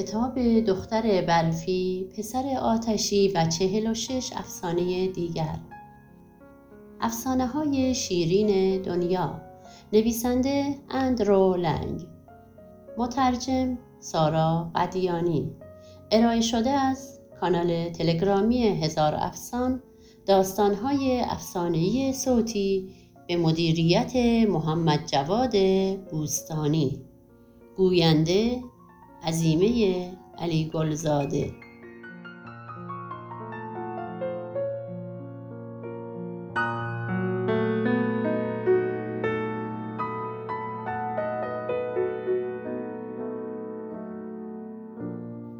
کتاب دختر برفی پسر آتشی و چهل و شش افسانه دیگر. افسانه های شیرین دنیا. نویسنده اندرو لنگ. مترجم سارا قدیانی ارائه شده از کانال تلگرامی هزار افسان داستانهای افسانهای صوتی به مدیریت محمد جواد بوستانی. گوینده عزیمه علی گلزاده.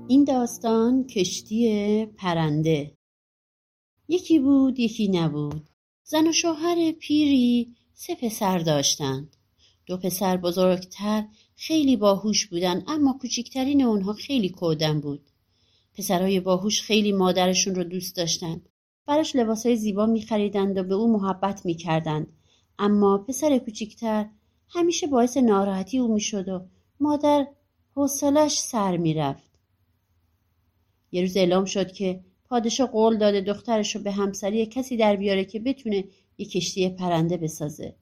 این داستان کشتی پرنده. یکی بود یکی نبود. زن و شوهر پیری سه پسر داشتند. دو پسر بزرگتر خیلی باهوش بودن اما کوچکترین اونها خیلی کودن بود. پسرای باهوش خیلی مادرشون رو دوست داشتند براش لباسای زیبا میخریدند و به او محبت می‌کردند. اما پسر کوچکتر همیشه باعث ناراحتی او می‌شد و مادر حوصلش سر می‌رفت. یه روز اعلام شد که پادشاه قول داده دخترش رو به همسری کسی در بیاره که بتونه یه کشتی پرنده بسازه.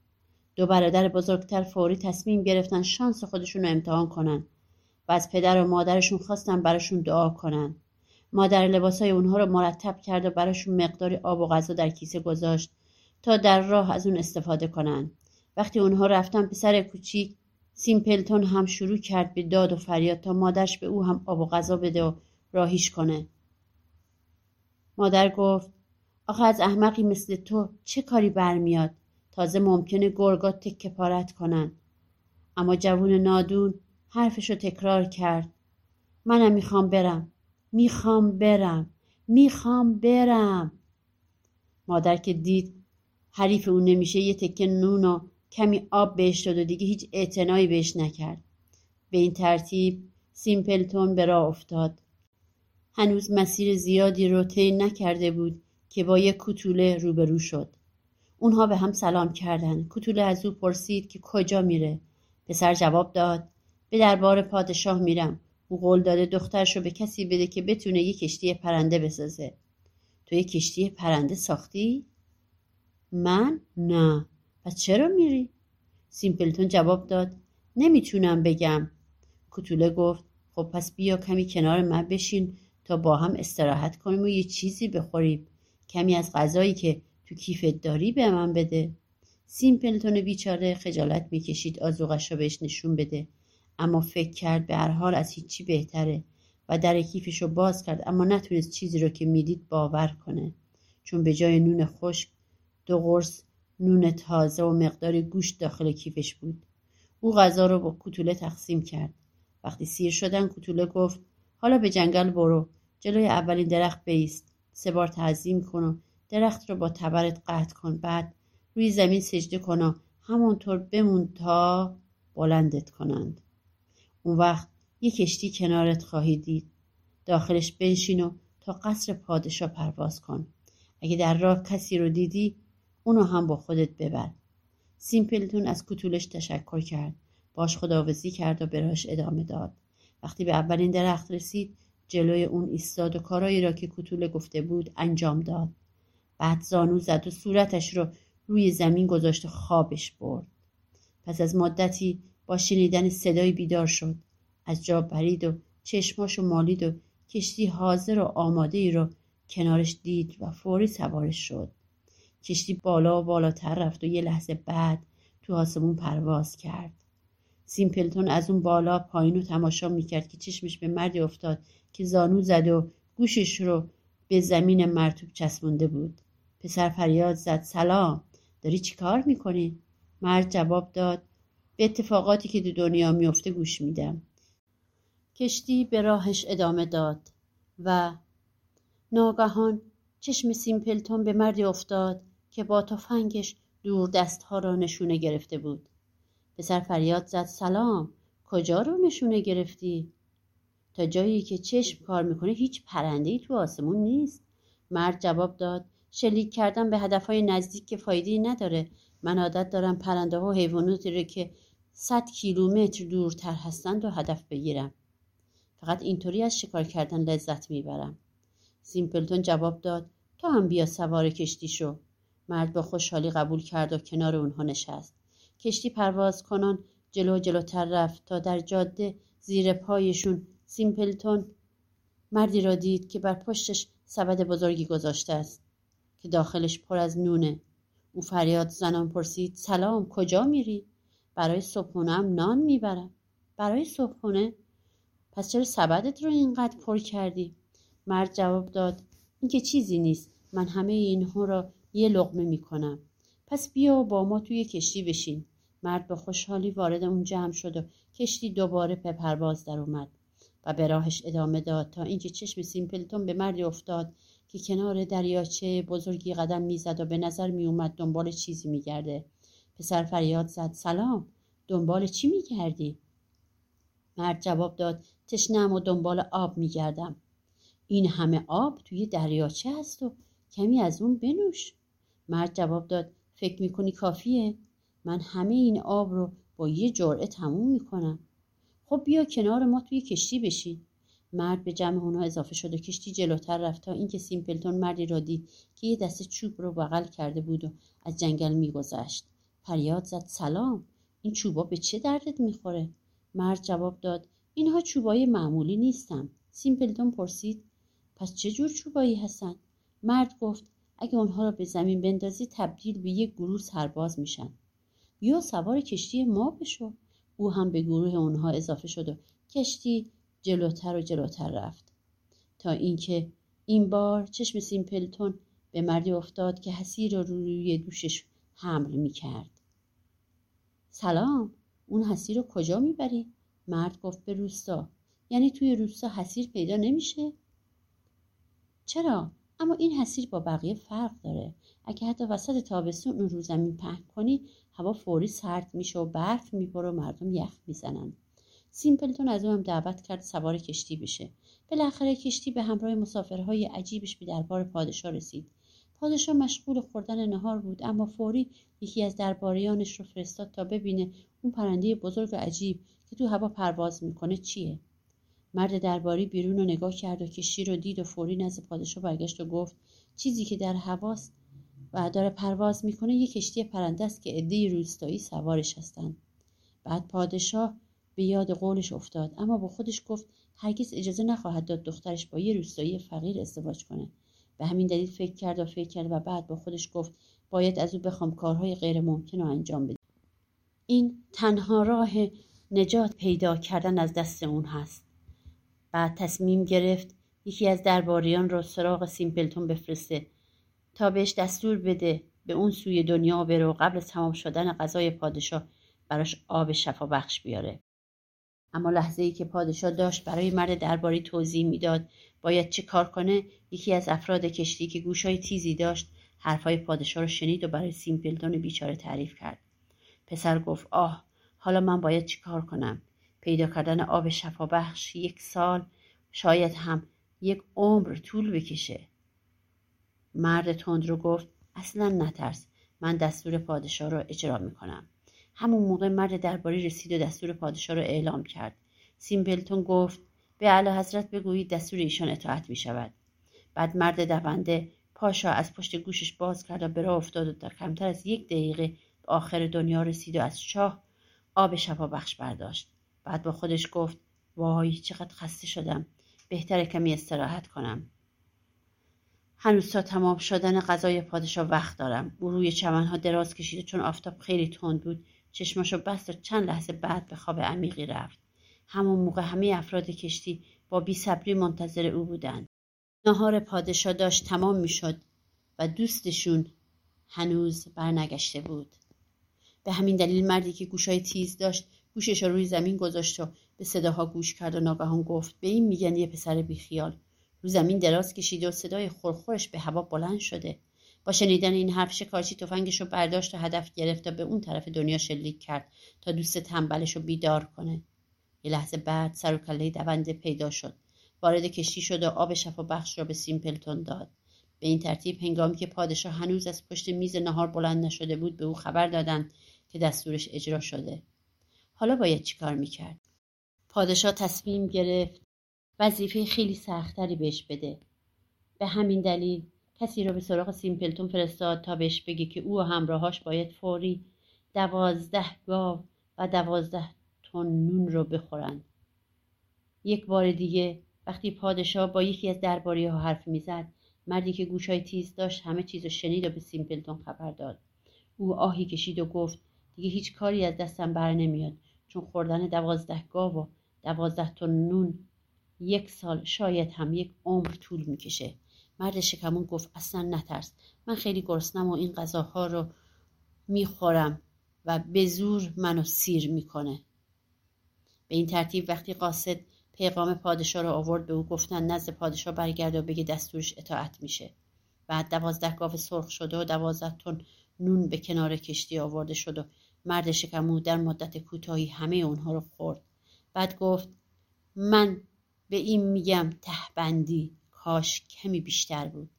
دو برادر بزرگتر فوری تصمیم گرفتن شانس خودشون رو امتحان کنن و از پدر و مادرشون خواستن براشون دعا کنن. مادر لباسای اونها رو مرتب کرد و براشون مقداری آب و غذا در کیسه گذاشت تا در راه از اون استفاده کنن. وقتی اونها رفتن پسر کوچیک سیمپلتون هم شروع کرد به داد و فریاد تا مادرش به او هم آب و غذا بده و راهیش کنه. مادر گفت آخه از احمقی مثل تو چه کاری برمیاد؟ تازه ممکنه گرگا تکه پارت کنن. اما جوون نادون حرفشو تکرار کرد. منم می‌خوام برم. می‌خوام برم. می‌خوام برم. مادر که دید حریف اون نمیشه یه تکه نون و کمی آب بهش داد و دیگه هیچ اعتنایی بهش نکرد. به این ترتیب سیمپلتون به راه افتاد. هنوز مسیر زیادی رو طی نکرده بود که با یک کوتوله روبرو شد. اونها به هم سلام کردند. کوتوله از او پرسید که کجا میره؟ پسر جواب داد به دربار پادشاه میرم. او قول داده دخترش رو به کسی بده که بتونه یه کشتی پرنده بسازه. تو یه کشتی پرنده ساختی؟ من؟ نه. پس چرا میری؟ سیمپلتون جواب داد. نمی‌تونم بگم. کوتوله گفت خب پس بیا کمی کنار من بشین تا با هم استراحت کنیم و یه چیزی بخوریم. کمی از غذایی که تو کیفت داری به من بده. سیمپلتون بیچاره خجالت می‌کشید آزوغش رو بهش نشون بده. اما فکر کرد به هر حال از هیچی بهتره و در کیفش رو باز کرد اما نتونست چیزی رو که می‌دید باور کنه. چون به جای نون خشک دو قرص نون تازه و مقدار گوشت داخل کیفش بود. او غذا رو با کوتوله تقسیم کرد. وقتی سیر شدن کوتوله گفت حالا به جنگل برو. جلوی اولین درخت بیست. سه بار تعظیم کن و درخت رو با تبرت قطع کن. بعد روی زمین سجده کن و همونطور بمون تا بلندت کنند. اون وقت یه کشتی کنارت خواهی دید. داخلش بنشین و تا قصر پادشاه پرواز کن. اگه در راه کسی رو دیدی اونو هم با خودت ببر. سیمپلتون از کتولش تشکر کرد. باش خداوزی کرد و به راهش ادامه داد. وقتی به اولین درخت رسید جلوی اون ایستاد و کارایی را که کتوله گفته بود انجام داد. بعد زانو زد و صورتش رو روی زمین گذاشت و خوابش برد. پس از مدتی با شنیدن صدای بیدار شد. از جا برید و چشماشو مالید و کشتی حاضر و آماده ای رو کنارش دید و فوری سوارش شد. کشتی بالا و بالاتر رفت و یه لحظه بعد تو آسمون پرواز کرد. سیمپلتون از اون بالا پایین رو تماشا می‌کرد که چشمش به مردی افتاد که زانو زد و گوشش رو به زمین مرتوب چسبونده بود. پسر فریاد زد. سلام. داری چی کار می‌کنی؟ مرد جواب داد. به اتفاقاتی که دو دنیا میفته گوش میدم. کشتی به راهش ادامه داد و ناگهان چشم سیمپلتون به مردی افتاد که با تفنگش دور دستها را نشونه گرفته بود. پسر فریاد زد. سلام. کجا رو نشونه گرفتی؟ تا جایی که چشم کار می‌کنه هیچ پرنده تو آسمون نیست. مرد جواب داد. شلیک کردن به هدفهای نزدیک که فایده نداره. من عادت دارم پرنده ها و حیواناتی رو که صد کیلومتر دورتر هستند و هدف بگیرم. فقط اینطوری از شکار کردن لذت می‌برم. سیمپلتون جواب داد تو هم بیا سوار کشتی شو. مرد با خوشحالی قبول کرد و کنار اونها نشست. کشتی پرواز کنان جلو جلوتر رفت تا در جاده زیر پایشون سیمپلتون مردی را دید که بر پشتش سبد بزرگی گذاشته است. که داخلش پر از نونه. او فریاد زنان پرسید سلام کجا میری؟ برای صبحونه هم نان می‌برم. برای صبحونه؟ پس چرا سبدت رو اینقدر پر کردی؟ مرد جواب داد اینکه چیزی نیست. من همه اینها را یه لقمه می‌کنم. پس بیا و با ما توی کشتی بشین. مرد به خوشحالی وارد اون جمع شد و کشتی دوباره به پرواز در اومد و به راهش ادامه داد تا اینکه چشم سیمپلتون به مردی افتاد که کنار دریاچه بزرگی قدم می‌زد و به نظر میومد دنبال چیزی میگرده. پسر فریاد زد سلام دنبال چی میگردی مرد جواب داد تشنم و دنبال آب میگردم. این همه آب توی دریاچه هست و کمی از اون بنوش. مرد جواب داد فکر می‌کنی کافیه؟ من همه این آب رو با یه جرعه تموم می‌کنم. خب بیا کنار ما توی کشتی بشین. مرد به جمع اونها اضافه شد و کشتی جلوتر رفت تا اینکه سیمپلتون مردی را دید که یه دسته چوب رو بغل کرده بود و از جنگل میگذشت. فریاد زد سلام! این چوبا به چه دردت می‌خوره؟ مرد جواب داد اینها چوبای معمولی نیستن. سیمپلتون پرسید پس چه جور چوبایی هستن؟ مرد گفت اگه اونها را به زمین بندازی تبدیل به یک گروه سرباز میشن. یا سوار کشتی ما بشو. او هم به گروه اونها اضافه شد و کشتی جلوتر و جلوتر رفت تا اینکه این بار چشم سیمپلتون به مردی افتاد که حسیر رو روی دوشش حمل می کرد. سلام اون حسیر رو کجا می‌بری؟ مرد گفت به روستا یعنی توی روستا حسیر پیدا نمیشه؟ چرا؟ اما این حسیر با بقیه فرق داره اگه حتی وسط تابستون اون رو زمین پهن کنی هوا فوری سرد میشه و برف می‌بره و مردم یخ می‌زنن سیمپلتون از او دعوت کرد سوار کشتی بشه. بالاخره کشتی به همراه مسافرهای عجیبش به دربار پادشاه رسید. پادشاه مشغول خوردن نهار بود اما فوری یکی از درباریانش رو فرستاد تا ببینه اون پرنده بزرگ و عجیب که تو هوا پرواز می‌کنه چیه. مرد درباری بیرون رو نگاه کرد و کشتی رو دید و فوری نزد پادشاه برگشت و گفت چیزی که در هواست و داره پرواز می‌کنه یه کشتی پرنده است که عده روستایی سوارش هستند بعد پادشاه به یاد قولش افتاد. اما با خودش گفت هرگز اجازه نخواهد داد دخترش با یه روستایی فقیر ازدواج کنه. به همین دلیل فکر کرد و فکر کرد و بعد با خودش گفت باید از او بخوام کارهای غیر ممکن رو انجام بده این تنها راه نجات پیدا کردن از دست اون هست. بعد تصمیم گرفت یکی از درباریان را سراغ سیمپلتون بفرسته تا بهش دستور بده به اون سوی دنیا بره و قبل تمام شدن غذای پادشاه براش آب شفا بخش بیاره. اما لحظه ای که پادشاه داشت برای مرد درباری توضیح می‌داد باید چه کار کنه یکی از افراد کشتی که گوشای تیزی داشت حرفهای پادشاه رو شنید و برای سیمپلتون بیچاره تعریف کرد. پسر گفت آه حالا من باید چی کار کنم؟ پیدا کردن آب شفا بخش یک سال شاید هم یک عمر طول بکشه. مرد تند رو گفت اصلا نترس من دستور پادشاه رو اجرا می‌کنم. همون موقع مرد درباری رسید و دستور پادشاه رو اعلام کرد. سیمپلتون گفت به اعلی حضرت بگویید دستور ایشان اطاعت می شود بعد مرد دونده پاشا از پشت گوشش باز کرد و به راه افتاد و در کمتر از یک دقیقه به آخر دنیا رسید و از شاه آب شفا بخش برداشت. بعد با خودش گفت وای چقدر خسته شدم. بهتره کمی استراحت کنم. هنوز تا تمام شدن غذای پادشاه وقت دارم. او روی چمنها دراز کشید چون آفتاب خیلی تند بود چشماشو بست و چند لحظه بعد به خواب عمیقی رفت. همون موقع همه افراد کشتی با بیصبری منتظر او بودند. نهار پادشاه داشت تمام می‌شد و دوستشون هنوز برنگشته بود. به همین دلیل مردی که گوشای تیز داشت گوشش روی زمین گذاشت و به صداها گوش کرد و ناگهان گفت به این میگن یه پسر بیخیال. رو زمین دراز کشیده و صدای خورخورش به هوا بلند شده. با شنیدن این حرف شکارچی تفنگش رو برداشت و هدف گرفت و به اون طرف دنیا شلیک کرد تا دوست تنبلش رو بیدار کنه. یه لحظه بعد سر و کله دونده پیدا شد. وارد کشتی شد و آب شفا بخش را به سیمپلتون داد. به این ترتیب هنگامی که پادشاه هنوز از پشت میز نهار بلند نشده بود به او خبر دادند که دستورش اجرا شده. حالا باید چیکار می‌کرد؟ پادشاه تصمیم گرفت وظیفه خیلی سختری بهش بده. به همین دلیل کسی را به سراغ سیمپلتون فرستاد تا بهش بگه که او و همراهاش باید فوری دوازده گاو و دوازده تن نون رو بخورند یک بار دیگه وقتی پادشاه با یکی از درباری ها حرف می‌زد مردی که گوشای تیز داشت همه چیز رو شنید و به سیمپلتون خبر داد. او آهی کشید و گفت دیگه هیچ کاری از دستم بر نمیاد چون خوردن دوازده گاو و دوازده تن نون یک سال شاید هم یک عمر طول می‌کشه. مرد شکمون گفت اصلا نترس من خیلی گرسنم و این غذاها رو می‌خورم و به زور منو سیر می‌کنه. به این ترتیب وقتی قاصد پیغام پادشاه رو آورد به او گفتن نزد پادشاه برگرده و بگه دستورش اطاعت میشه. بعد دوازده گاو سرخ شده و دوازده تن نون به کنار کشتی آورده شد و مرد شکمو در مدت کوتاهی همه اونها رو خورد. بعد گفت من به این میگم تهبندی کاش کمی بیشتر بود.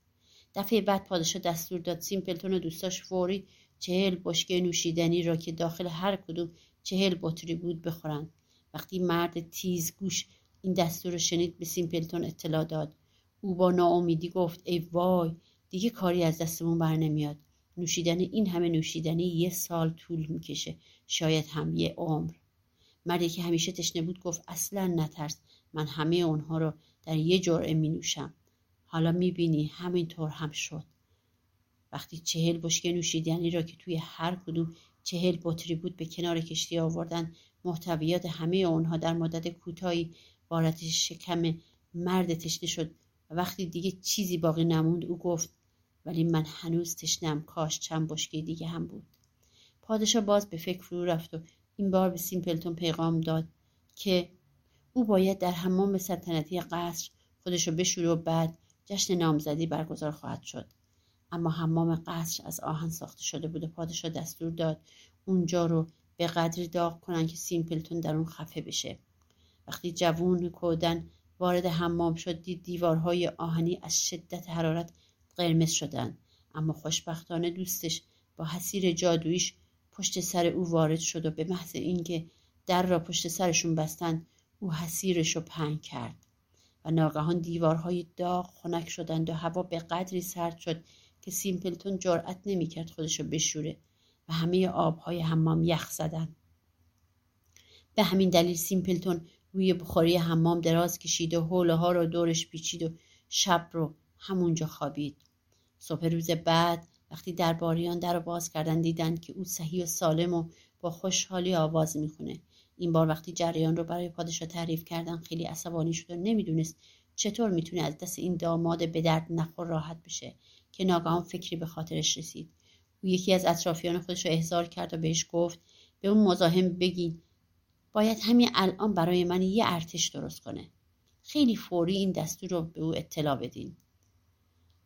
دفعه بعد پادشاه دستور داد سیمپلتون و دوستاش فوری چهل بشکه نوشیدنی را که داخل هر کدوم چهل بطری بود بخورند. وقتی مرد تیزگوش این دستور رو شنید به سیمپلتون اطلاع داد. او با ناامیدی گفت ای وای دیگه کاری از دستمون بر نمیاد. نوشیدن این همه نوشیدنی یه سال طول می‌کشه. شاید هم یه عمر. مردی که همیشه تشنه بود گفت اصلا نترس. من همه اونها رو در یه جرعه می نوشم حالا می بینی همینطور هم شد. وقتی چهل بشکه نوشیدنی را که توی هر کدوم چهل بطری بود به کنار کشتی آوردن محتویات همه اونها در مدت کوتاهی وارد شکم مرد تشنه شد و وقتی دیگه چیزی باقی نموند او گفت ولی من هنوز تشنم کاش چند بشکه دیگه هم بود. پادشاه باز به فکر فرو رفت و این بار به سیمپلتون پیغام داد که او باید در حمام سلطنتی قصر خودش رو بشوره و بعد جشن نامزدی برگزار خواهد شد. اما حمام قصر از آهن ساخته شده بود و پادشاه دستور داد اونجا رو به قدری داغ کنن که سیمپلتون در اون خفه بشه. وقتی جوون کودن وارد حمام شد دید دیوارهای آهنی از شدت حرارت قرمز شدن. اما خوشبختانه دوستش با حسیر جادویش پشت سر او وارد شد و به محض اینکه در را پشت سرشون بستن او حسیرش رو پنگ کرد. و ناگهان دیوارهای داغ خنک شدند و هوا به قدری سرد شد که سیمپلتون جرأت نمی‌کرد خودش رو بشوره و همه آبهای حمام یخ زدند. به همین دلیل سیمپلتون روی بخاری حمام دراز کشید و حوله ها رو دورش پیچید و شب رو همونجا خوابید. صبح روز بعد وقتی درباریان در رو باز کردن دیدند که او صحیح و سالم و با خوشحالی آواز می‌خونه. این بار وقتی جریان رو برای پادشاه تعریف کردن خیلی عصبانی شد و نمی‌دونست چطور می‌تونه از دست این داماد به درد نخور راحت بشه که ناگهان فکری به خاطرش رسید. او یکی از اطرافیان خودش رو احضار کرد و بهش گفت به اون مزاحم بگین باید همین الان برای من یه ارتش درست کنه. خیلی فوری این دستور رو به او اطلاع بدین.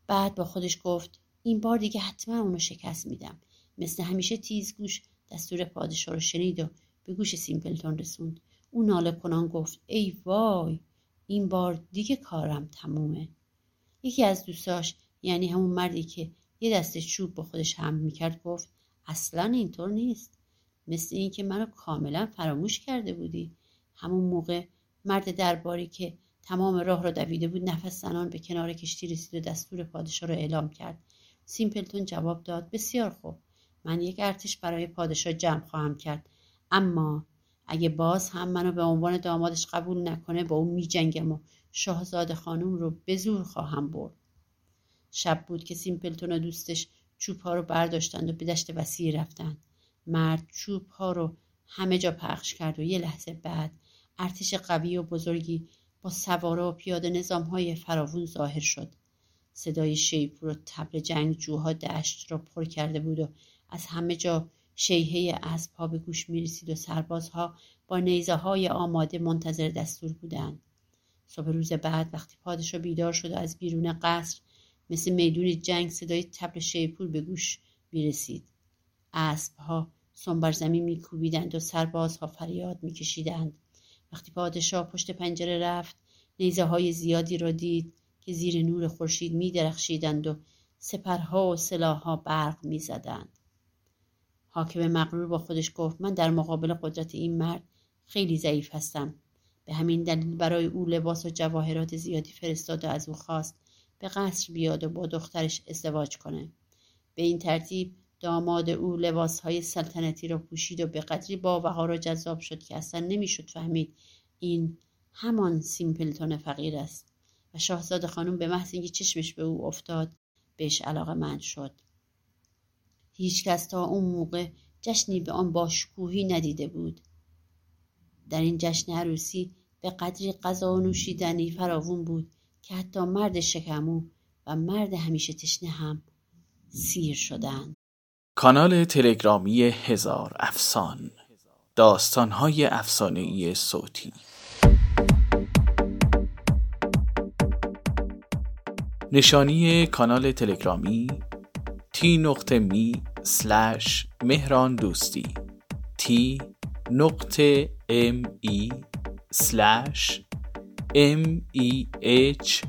بعد با خودش گفت این بار دیگه حتما اونو شکست میدم. مثل همیشه تیزگوش دستور پادشاه رو شنید و به گوش سیمپلتون رسوند. او ناله کنان گفت ای وای این بار دیگه کارم تمومه. یکی از دوستاش یعنی همون مردی که یه دست چوب با خودش هم می‌کرد گفت اصلا اینطور نیست. مثل اینکه منو کاملا فراموش کرده بودی. همون موقع مرد درباری که تمام راه را دویده بود نفس زنان به کنار کشتی رسید و دستور پادشاه را اعلام کرد. سیمپلتون جواب داد بسیار خوب. من یک ارتش برای پادشاه جمع خواهم کرد. اما اگه باز هم منو به عنوان دامادش قبول نکنه با اون میجنگم و شاهزاده خانم رو به زور خواهم برد. شب بود که سیمپلتون و دوستش چوب ها رو برداشتند و به دشت وسیع رفتند. مرد چوب ها رو همه جا پخش کرد و یه لحظه بعد ارتش قوی و بزرگی با سواره و پیاده نظام های فراوون ظاهر شد. صدای شیپور و تبل جنگجوها دشت را پر کرده بود و از همه جا شیهه اسبها به گوش می‌رسید و سربازها با نیزه های آماده منتظر دستور بودند. صبح روز بعد وقتی پادشاه بیدار شد و از بیرون قصر مثل میدون جنگ صدای تبل شیپور به گوش می‌رسید. اسبها سنبر زمین میکوبیدند و سربازها فریاد میکشیدند. وقتی پادشاه پشت پنجره رفت نیزه های زیادی را دید که زیر نور خورشید میدرخشیدند و سپرها و سلاحها برق می‌زدند. حاکم مغرور با خودش گفت من در مقابل قدرت این مرد خیلی ضعیف هستم. به همین دلیل برای او لباس و جواهرات زیادی فرستاد و از او خواست به قصر بیاد و با دخترش ازدواج کنه. به این ترتیب داماد او لباسهای سلطنتی را پوشید و به قدری با و جذاب شد که اصلا نمی‌شد فهمید این همان سیمپلتون فقیر است. و شاهزاده خانم به محض اینکه چشمش به او افتاد بهش علاقه من شد. هیچکس تا اون موقع جشنی به آن باشکوهی ندیده بود. در این جشن عروسی به قدری غذا و نوشیدنی فراوون بود که حتی مرد شکمو و مرد همیشه تشنه هم سیر شدند. کانال تلگرامی هزار افسان داستانهای ای صوتی. نشانی کانال تلگرامی تی نقطه می سلش مهران دوستی t نقطه m e slash m e h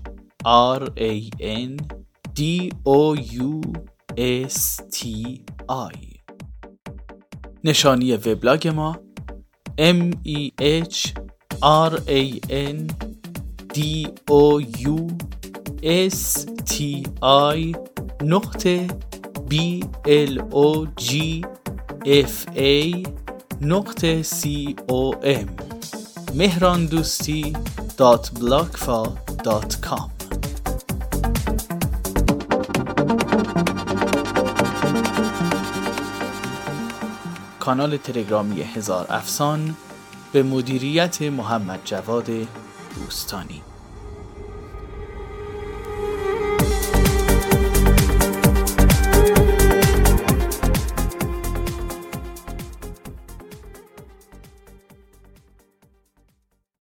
r a d o u s t i نشانی وبلاگ ما m e h r a n d o u s t i نقطه b l o g f a نقطه c o m مهران دوستی dot dot com کانال تلگرامی هزار افسان به مدیریت محمد جواد دوستانی